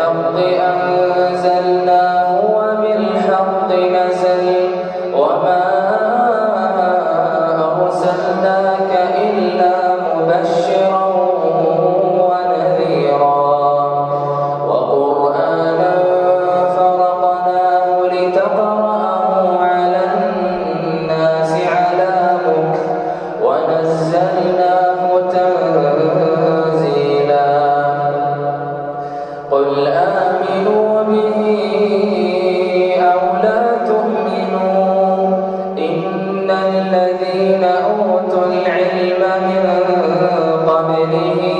الحق أنزل قوله